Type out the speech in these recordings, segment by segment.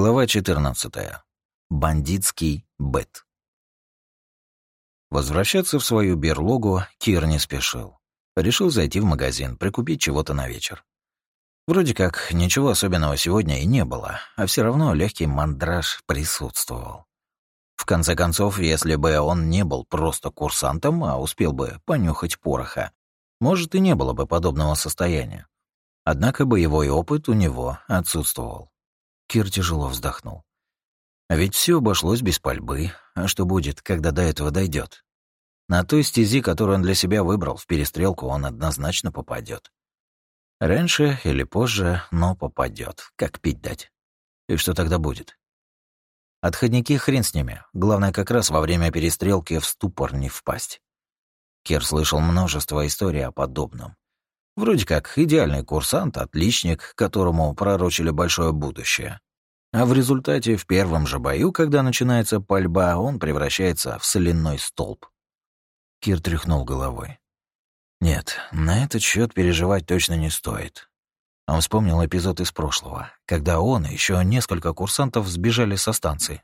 Глава 14. Бандитский бет. Возвращаться в свою берлогу Кир не спешил. Решил зайти в магазин, прикупить чего-то на вечер. Вроде как ничего особенного сегодня и не было, а все равно легкий мандраж присутствовал. В конце концов, если бы он не был просто курсантом, а успел бы понюхать пороха, может, и не было бы подобного состояния. Однако боевой опыт у него отсутствовал. Кир тяжело вздохнул. А ведь все обошлось без пальбы. А что будет, когда до этого дойдет? На той стези, которую он для себя выбрал, в перестрелку он однозначно попадет. Раньше или позже, но попадет. Как пить дать? И что тогда будет? Отходники хрен с ними. Главное, как раз во время перестрелки в ступор не впасть. Кир слышал множество историй о подобном. Вроде как идеальный курсант, отличник, которому пророчили большое будущее. А в результате в первом же бою, когда начинается пальба, он превращается в соляной столб. Кир тряхнул головой. Нет, на этот счет переживать точно не стоит. Он вспомнил эпизод из прошлого, когда он и еще несколько курсантов сбежали со станции.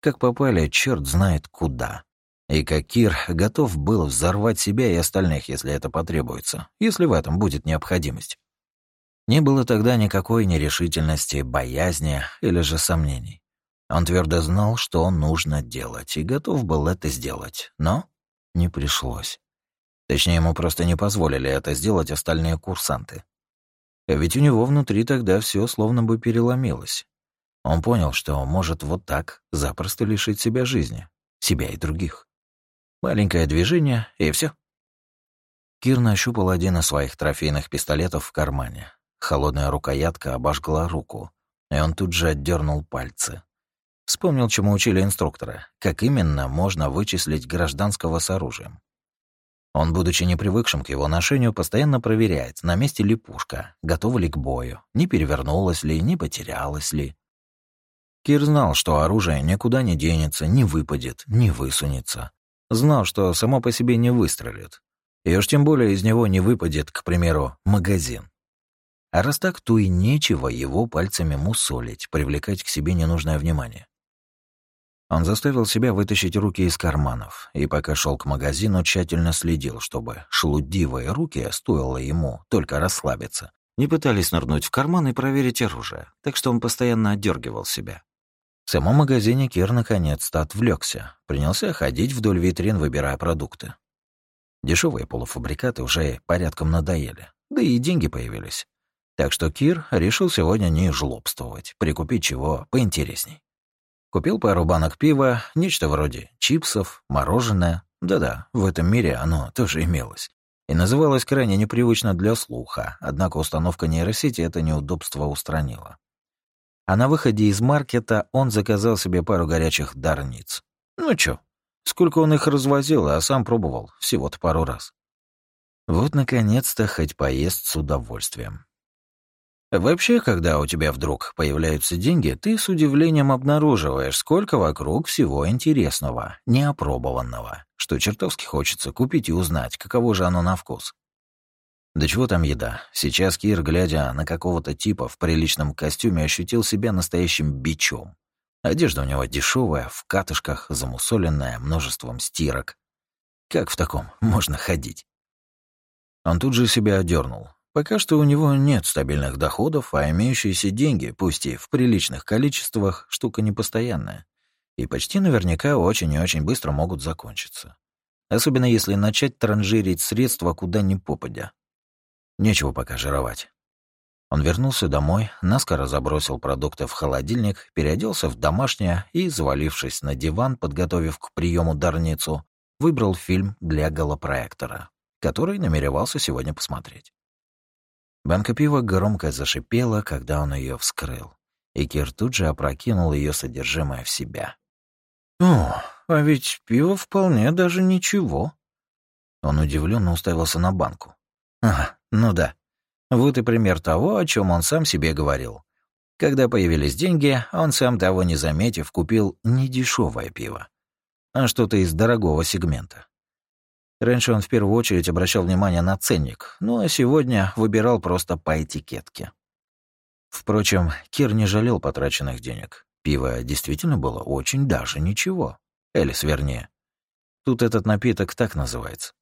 Как попали, черт знает куда. И как Кир готов был взорвать себя и остальных, если это потребуется, если в этом будет необходимость. Не было тогда никакой нерешительности, боязни или же сомнений. Он твердо знал, что нужно делать, и готов был это сделать, но не пришлось. Точнее, ему просто не позволили это сделать остальные курсанты. Ведь у него внутри тогда все словно бы переломилось. Он понял, что может вот так запросто лишить себя жизни, себя и других. Маленькое движение, и все. Кир нащупал один из своих трофейных пистолетов в кармане. Холодная рукоятка обожгла руку, и он тут же отдернул пальцы. Вспомнил, чему учили инструктора, как именно можно вычислить гражданского с оружием. Он, будучи непривыкшим к его ношению, постоянно проверяет, на месте ли пушка, готова ли к бою, не перевернулась ли, не потерялась ли. Кир знал, что оружие никуда не денется, не выпадет, не высунется. Знал, что само по себе не выстрелит. И уж тем более из него не выпадет, к примеру, магазин. А раз так, то и нечего его пальцами мусолить, привлекать к себе ненужное внимание. Он заставил себя вытащить руки из карманов, и пока шел к магазину, тщательно следил, чтобы шелудивые руки, стоило ему только расслабиться, не пытались нырнуть в карман и проверить оружие, так что он постоянно отдергивал себя. В самом магазине Кир наконец-то отвлекся, принялся ходить вдоль витрин, выбирая продукты. Дешевые полуфабрикаты уже порядком надоели, да и деньги появились. Так что Кир решил сегодня не жлобствовать, прикупить чего поинтересней. Купил пару банок пива, нечто вроде чипсов, мороженое. Да-да, в этом мире оно тоже имелось. И называлось крайне непривычно для слуха, однако установка нейросети это неудобство устранила. А на выходе из маркета он заказал себе пару горячих дарниц. Ну чё, сколько он их развозил, а сам пробовал всего-то пару раз. Вот, наконец-то, хоть поест с удовольствием. Вообще, когда у тебя вдруг появляются деньги, ты с удивлением обнаруживаешь, сколько вокруг всего интересного, неопробованного, что чертовски хочется купить и узнать, каково же оно на вкус. Да чего там еда? Сейчас Кир, глядя на какого-то типа в приличном костюме, ощутил себя настоящим бичом. Одежда у него дешевая, в катышках, замусоленная, множеством стирок. Как в таком можно ходить? Он тут же себя одернул. Пока что у него нет стабильных доходов, а имеющиеся деньги, пусть и в приличных количествах, штука непостоянная. И почти наверняка очень и очень быстро могут закончиться. Особенно если начать транжирить средства куда ни попадя. Нечего пока жировать. Он вернулся домой, наскоро забросил продукты в холодильник, переоделся в домашнее и, завалившись на диван, подготовив к приему дарницу, выбрал фильм для голопроектора, который намеревался сегодня посмотреть. Банка пива громко зашипела, когда он ее вскрыл, и Кир тут же опрокинул ее содержимое в себя. «О, а ведь пиво вполне даже ничего». Он удивленно уставился на банку. «Ага, ну да. Вот и пример того, о чем он сам себе говорил. Когда появились деньги, он сам того не заметив, купил не дешевое пиво, а что-то из дорогого сегмента. Раньше он в первую очередь обращал внимание на ценник, ну а сегодня выбирал просто по этикетке. Впрочем, Кир не жалел потраченных денег. Пиво действительно было очень даже ничего. Элис, вернее. Тут этот напиток так называется.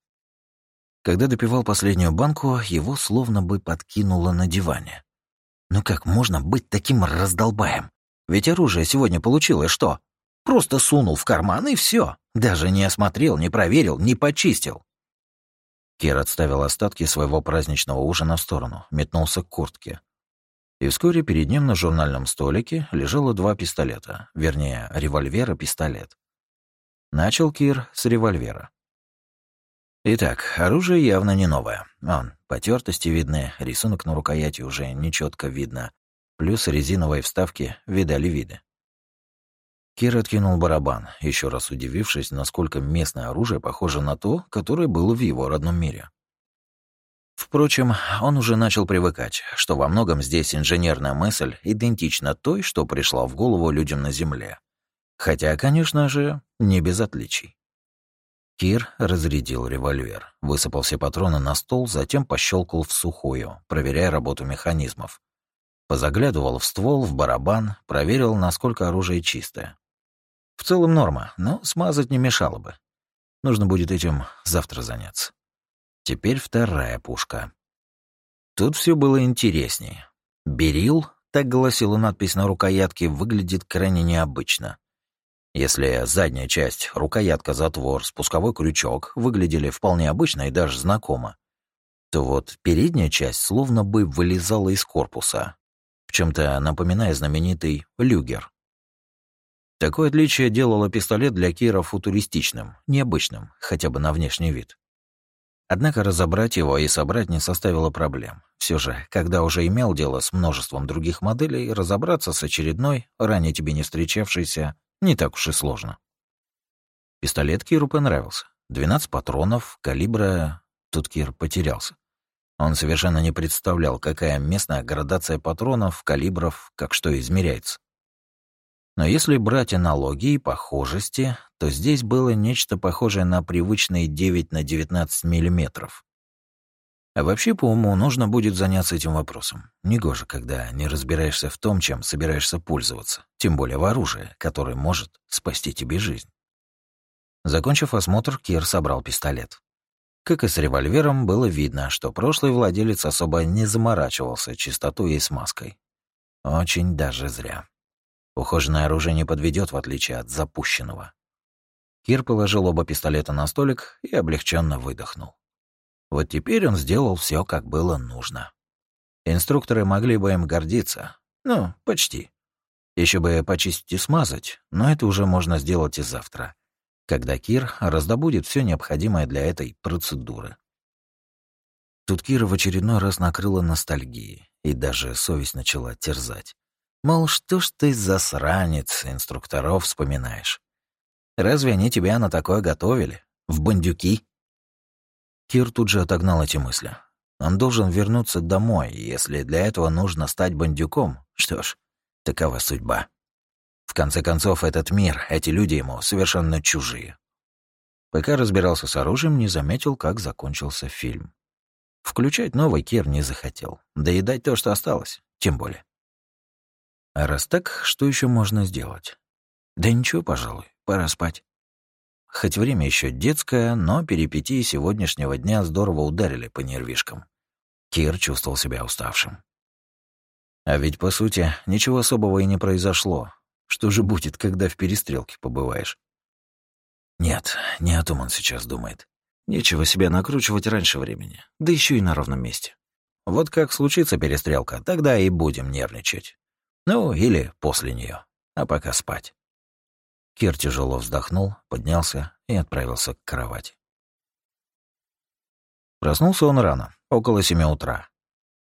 Когда допивал последнюю банку, его словно бы подкинуло на диване. Ну как можно быть таким раздолбаем? Ведь оружие сегодня получил, и что? Просто сунул в карман, и все. Даже не осмотрел, не проверил, не почистил. Кир отставил остатки своего праздничного ужина в сторону, метнулся к куртке. И вскоре перед ним на журнальном столике лежало два пистолета, вернее, револьвер и пистолет. Начал Кир с револьвера. Итак, оружие явно не новое. Он, потертости видны, рисунок на рукояти уже нечетко видно, плюс резиновые вставки видали виды. Кир откинул барабан, еще раз удивившись, насколько местное оружие похоже на то, которое было в его родном мире. Впрочем, он уже начал привыкать, что во многом здесь инженерная мысль идентична той, что пришла в голову людям на Земле. Хотя, конечно же, не без отличий. Кир разрядил револьвер, высыпал все патроны на стол, затем пощелкал в сухую, проверяя работу механизмов. Позаглядывал в ствол, в барабан, проверил, насколько оружие чистое. В целом норма, но смазать не мешало бы. Нужно будет этим завтра заняться. Теперь вторая пушка. Тут все было интереснее. «Берил», так гласила надпись на рукоятке, выглядит крайне необычно. Если задняя часть, рукоятка, затвор, спусковой крючок выглядели вполне обычно и даже знакомо, то вот передняя часть словно бы вылезала из корпуса, в чем-то напоминая знаменитый люгер. Такое отличие делало пистолет для Кира футуристичным, необычным, хотя бы на внешний вид. Однако разобрать его и собрать не составило проблем. Все же, когда уже имел дело с множеством других моделей, разобраться с очередной, ранее тебе не встречавшейся, не так уж и сложно. Пистолет Киру понравился. 12 патронов, калибра... Тут Кир потерялся. Он совершенно не представлял, какая местная градация патронов, калибров, как что измеряется. Но если брать аналогии и похожести, то здесь было нечто похожее на привычные 9 на 19 миллиметров. А вообще, по уму, нужно будет заняться этим вопросом. Негоже, когда не разбираешься в том, чем собираешься пользоваться, тем более в оружии, которое может спасти тебе жизнь. Закончив осмотр, Кир собрал пистолет. Как и с револьвером, было видно, что прошлый владелец особо не заморачивался чистотой и смазкой. Очень даже зря. Ухоженное оружие не подведет, в отличие от запущенного. Кир положил оба пистолета на столик и облегченно выдохнул. Вот теперь он сделал все, как было нужно. Инструкторы могли бы им гордиться. Ну, почти. Еще бы почистить и смазать, но это уже можно сделать и завтра, когда Кир раздобудет все необходимое для этой процедуры. Тут Кира в очередной раз накрыла ностальгии, и даже совесть начала терзать. Мол, что ж ты, засранец, инструкторов вспоминаешь? Разве они тебя на такое готовили? В бандюки? Кир тут же отогнал эти мысли. Он должен вернуться домой, если для этого нужно стать бандюком, что ж, такова судьба. В конце концов, этот мир, эти люди ему совершенно чужие. Пока разбирался с оружием, не заметил, как закончился фильм. Включать новый Кир не захотел. Доедать то, что осталось, тем более. А раз так, что еще можно сделать? Да ничего, пожалуй, пора спать. Хоть время еще детское, но перипетии сегодняшнего дня здорово ударили по нервишкам. Кир чувствовал себя уставшим. А ведь, по сути, ничего особого и не произошло. Что же будет, когда в перестрелке побываешь? Нет, не о том он сейчас думает. Нечего себя накручивать раньше времени, да еще и на ровном месте. Вот как случится перестрелка, тогда и будем нервничать. Ну, или после нее. А пока спать. Кир тяжело вздохнул, поднялся и отправился к кровати. Проснулся он рано, около семи утра.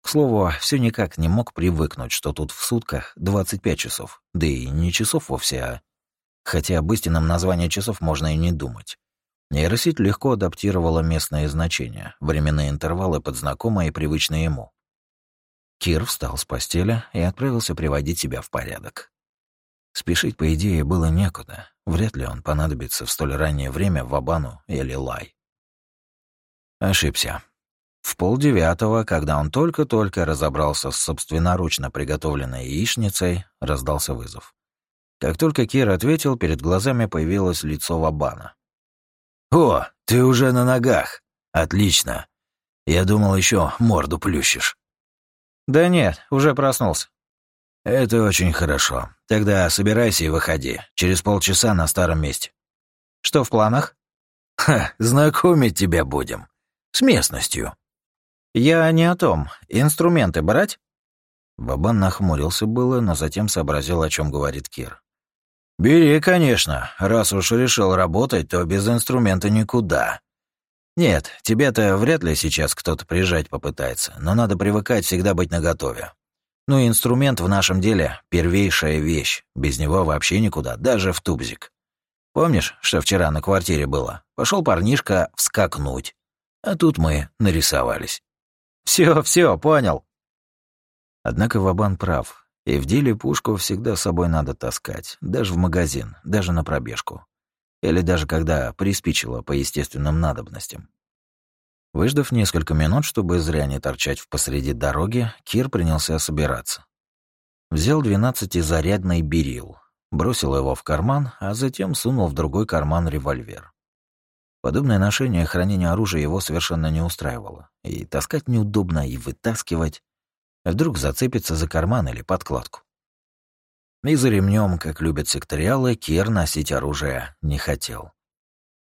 К слову, все никак не мог привыкнуть, что тут в сутках 25 часов. Да и не часов вовсе, а... Хотя об истинном названии часов можно и не думать. Нейросеть легко адаптировала местные значения, временные интервалы под знакомые и привычные ему. Кир встал с постели и отправился приводить себя в порядок. Спешить, по идее, было некуда. Вряд ли он понадобится в столь раннее время в Абану или Лай. Ошибся. В полдевятого, когда он только-только разобрался с собственноручно приготовленной яичницей, раздался вызов. Как только Кир ответил, перед глазами появилось лицо Вабана. «О, ты уже на ногах! Отлично! Я думал, еще морду плющишь». «Да нет, уже проснулся». «Это очень хорошо. Тогда собирайся и выходи. Через полчаса на старом месте». «Что в планах?» «Ха, знакомить тебя будем. С местностью». «Я не о том. Инструменты брать?» Бабан нахмурился было, но затем сообразил, о чем говорит Кир. «Бери, конечно. Раз уж решил работать, то без инструмента никуда. Нет, тебе-то вряд ли сейчас кто-то приезжать попытается, но надо привыкать всегда быть наготове. Ну, инструмент в нашем деле — первейшая вещь. Без него вообще никуда, даже в тубзик. Помнишь, что вчера на квартире было? Пошел парнишка вскакнуть. А тут мы нарисовались. Все, все, понял. Однако Вабан прав. И в деле пушку всегда с собой надо таскать, даже в магазин, даже на пробежку. Или даже когда приспичило по естественным надобностям. Выждав несколько минут, чтобы зря не торчать в посреди дороги, Кир принялся собираться. Взял двенадцатизарядный берил, бросил его в карман, а затем сунул в другой карман револьвер. Подобное ношение и хранение оружия его совершенно не устраивало. И таскать неудобно, и вытаскивать. Вдруг зацепится за карман или подкладку. И за ремнем, как любят секториалы, Кир носить оружие не хотел.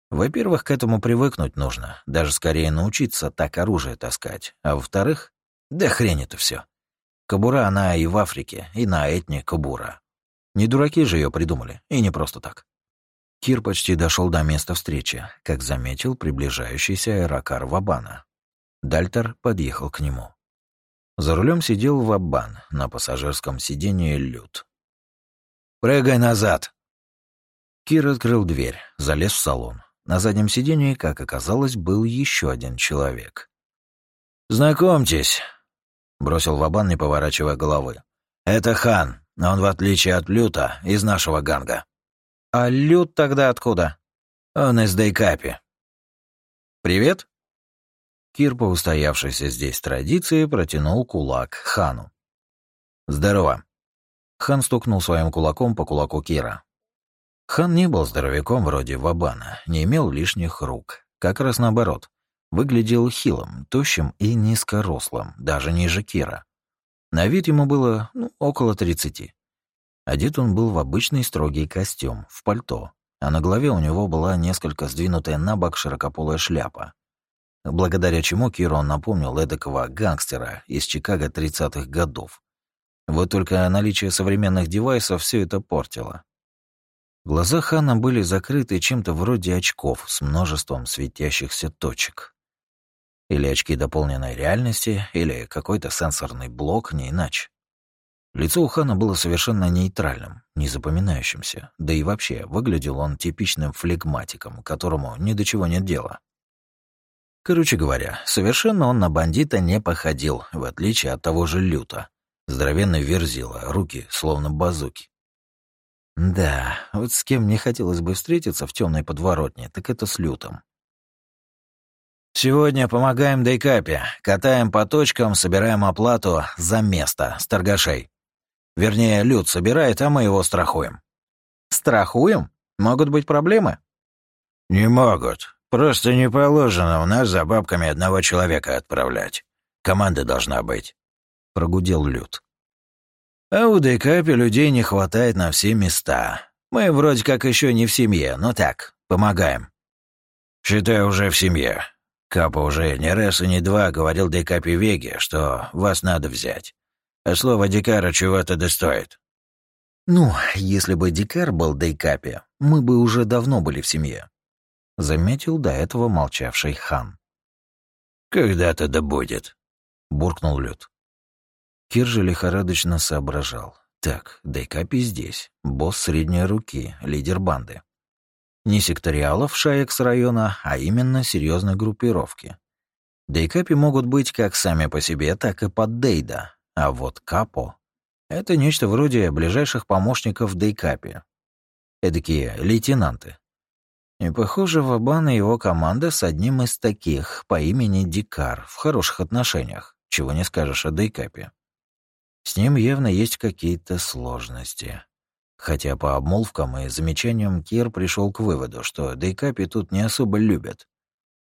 Во-первых, к этому привыкнуть нужно, даже скорее научиться так оружие таскать. А во-вторых, да хрень это все. Кабура она и в Африке, и на этне кабура. Не дураки же ее придумали, и не просто так. Кир почти дошел до места встречи, как заметил приближающийся аэрокар Вабана. Дальтер подъехал к нему. За рулем сидел Вабан, на пассажирском сиденье Лют. «Прыгай назад!» Кир открыл дверь, залез в салон. На заднем сиденье, как оказалось, был еще один человек. «Знакомьтесь», — бросил Вабан, не поворачивая головы. «Это Хан, но он, в отличие от Люта, из нашего ганга». «А Лют тогда откуда?» «Он из Дейкапи». «Привет», Кир, по устоявшейся здесь традиции, протянул кулак хану. «Здорово». Хан стукнул своим кулаком по кулаку Кира. Хан не был здоровяком вроде Вабана, не имел лишних рук. Как раз наоборот. Выглядел хилым, тощим и низкорослым, даже ниже Кира. На вид ему было, ну, около тридцати. Одет он был в обычный строгий костюм, в пальто, а на голове у него была несколько сдвинутая на бок широкополая шляпа, благодаря чему Киру он напомнил эдакого гангстера из Чикаго 30-х годов. Вот только наличие современных девайсов все это портило. Глаза Хана были закрыты чем-то вроде очков с множеством светящихся точек. Или очки дополненной реальности, или какой-то сенсорный блок, не иначе. Лицо у Хана было совершенно нейтральным, незапоминающимся, да и вообще выглядел он типичным флегматиком, которому ни до чего нет дела. Короче говоря, совершенно он на бандита не походил, в отличие от того же Люта. Здоровенный верзила, руки словно базуки. Да, вот с кем мне хотелось бы встретиться в темной подворотне, так это с Лютом. Сегодня помогаем Дейкапе, катаем по точкам, собираем оплату за место с торгашей. Вернее, Лют собирает, а мы его страхуем. Страхуем? Могут быть проблемы? Не могут. Просто не положено у нас за бабками одного человека отправлять. Команда должна быть», — прогудел Люд. «А у Дейкапи людей не хватает на все места. Мы вроде как еще не в семье, но так, помогаем». «Считай, уже в семье. Капа уже не раз и не два говорил Дейкапи Веге, что вас надо взять. А слово Дикара чего-то достоит». «Ну, если бы Дикар был Дейкапи, мы бы уже давно были в семье заметил до этого молчавший хан. «Когда-то да будет», — буркнул Люд. Кир же лихорадочно соображал. Так, Дайкапи здесь, босс средней руки, лидер банды. Не секториалов шаек с района, а именно серьезной группировки. Дейкапи могут быть как сами по себе, так и под Дейда, а вот Капо — это нечто вроде ближайших помощников Дейкапи. Эдакие лейтенанты. И, похоже, Вабан и его команда с одним из таких по имени Дикар в хороших отношениях, чего не скажешь о Дейкапе. С ним явно есть какие-то сложности. Хотя по обмолвкам и замечаниям Кир пришел к выводу, что дейкапи тут не особо любят,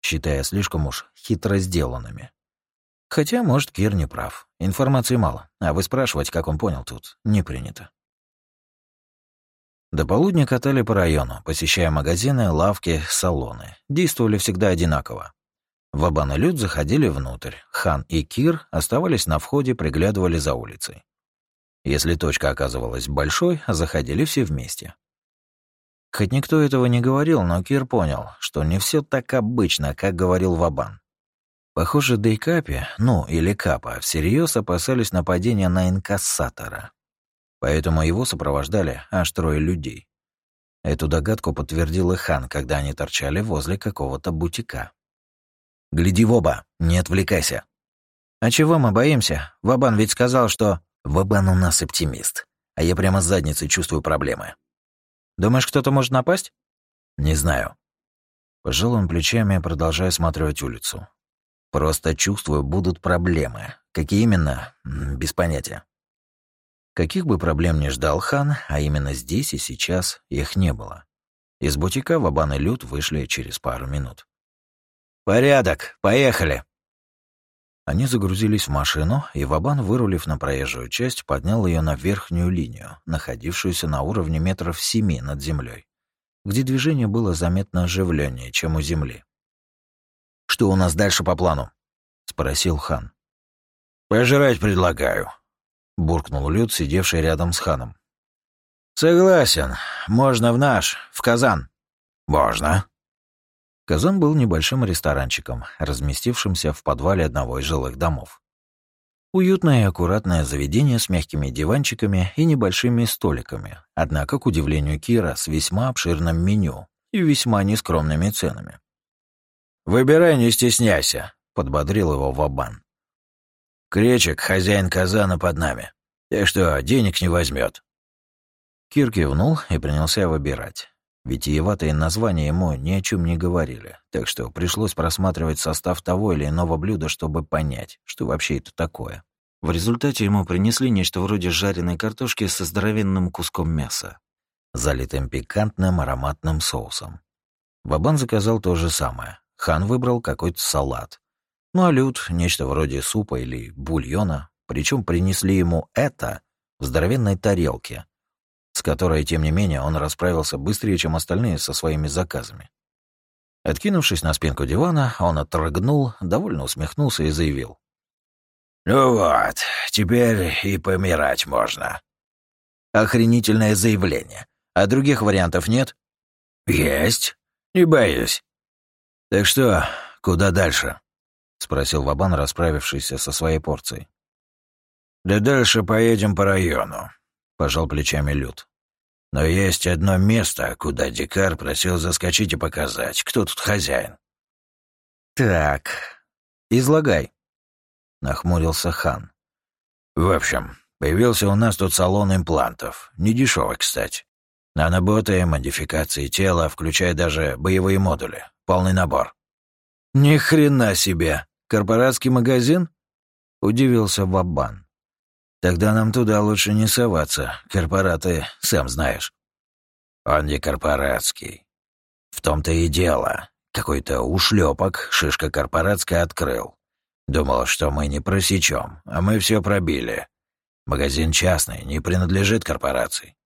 считая слишком уж хитро сделанными. Хотя, может, Кир не прав. Информации мало, а выспрашивать, как он понял, тут не принято. До полудня катали по району, посещая магазины, лавки, салоны. Действовали всегда одинаково. Вабан заходили внутрь. Хан и Кир оставались на входе, приглядывали за улицей. Если точка оказывалась большой, заходили все вместе. Хоть никто этого не говорил, но Кир понял, что не все так обычно, как говорил Вабан. Похоже, Дейкапи, ну или Капа, всерьез опасались нападения на инкассатора. Поэтому его сопровождали аж трое людей. Эту догадку подтвердил и хан, когда они торчали возле какого-то бутика. «Гляди в оба, не отвлекайся». «А чего мы боимся? Вабан ведь сказал, что...» «Вабан у нас оптимист, а я прямо с задницей чувствую проблемы». «Думаешь, кто-то может напасть?» «Не знаю». Пожал он плечами, продолжая смотреть улицу. «Просто чувствую, будут проблемы. Какие именно? Без понятия». Каких бы проблем ни ждал хан, а именно здесь и сейчас их не было. Из бутика Вабан и Люд вышли через пару минут. «Порядок, поехали!» Они загрузились в машину, и Вабан, вырулив на проезжую часть, поднял ее на верхнюю линию, находившуюся на уровне метров семи над землей, где движение было заметно оживленнее, чем у земли. «Что у нас дальше по плану?» — спросил хан. «Пожрать предлагаю», буркнул Люд, сидевший рядом с ханом. Согласен. Можно в наш, в Казан. Можно. Казан был небольшим ресторанчиком, разместившимся в подвале одного из жилых домов. Уютное и аккуратное заведение с мягкими диванчиками и небольшими столиками, однако, к удивлению Кира, с весьма обширным меню и весьма нескромными ценами. «Выбирай, не стесняйся», — подбодрил его Вабан. Кречек, хозяин казана под нами. Так что денег не возьмет. Кир кивнул и принялся выбирать. Витиеватые названия ему ни о чем не говорили, так что пришлось просматривать состав того или иного блюда, чтобы понять, что вообще это такое. В результате ему принесли нечто вроде жареной картошки со здоровенным куском мяса, залитым пикантным ароматным соусом. Бабан заказал то же самое. Хан выбрал какой-то салат, ну а Люд — нечто вроде супа или бульона, причем принесли ему это в здоровенной тарелке, с которой, тем не менее, он расправился быстрее, чем остальные со своими заказами. Откинувшись на спинку дивана, он отрыгнул, довольно усмехнулся и заявил. «Ну вот, теперь и помирать можно». Охренительное заявление. А других вариантов нет? Есть. Не боюсь. Так что, куда дальше? — спросил Вабан, расправившийся со своей порцией. «Да дальше поедем по району», — пожал плечами Люд. «Но есть одно место, куда Дикар просил заскочить и показать, кто тут хозяин». «Так, излагай», — нахмурился хан. «В общем, появился у нас тут салон имплантов. Недешевый, кстати. Наноботы, модификации тела, включая даже боевые модули. Полный набор». «Ни хрена себе!» Корпоратский магазин? Удивился Вабан. Тогда нам туда лучше не соваться. Корпораты, сам знаешь. Он не корпоратский. В том-то и дело. Какой-то ушлепок шишка корпоратская открыл. Думал, что мы не просечем, а мы все пробили. Магазин частный, не принадлежит корпорации.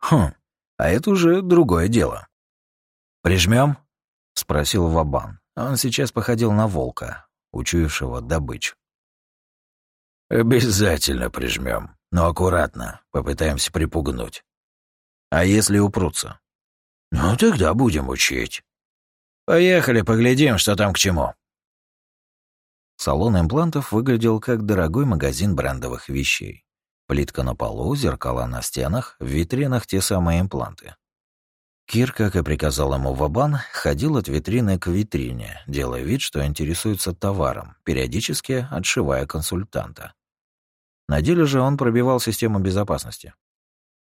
Хм, а это уже другое дело. Прижмем? спросил Вабан. Он сейчас походил на волка, учуявшего добычу. «Обязательно прижмем, но аккуратно, попытаемся припугнуть. А если упрутся?» «Ну, тогда будем учить. Поехали, поглядим, что там к чему». Салон имплантов выглядел как дорогой магазин брендовых вещей. Плитка на полу, зеркала на стенах, в витринах те самые импланты. Кир, как и приказал ему Вабан, ходил от витрины к витрине, делая вид, что интересуется товаром, периодически отшивая консультанта. На деле же он пробивал систему безопасности.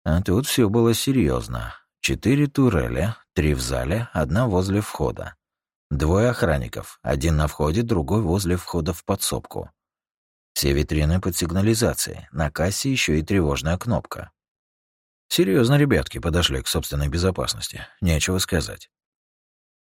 А тут все было серьезно. Четыре турели, три в зале, одна возле входа. Двое охранников, один на входе, другой возле входа в подсобку. Все витрины под сигнализацией, на кассе еще и тревожная кнопка. Серьезно, ребятки подошли к собственной безопасности. Нечего сказать.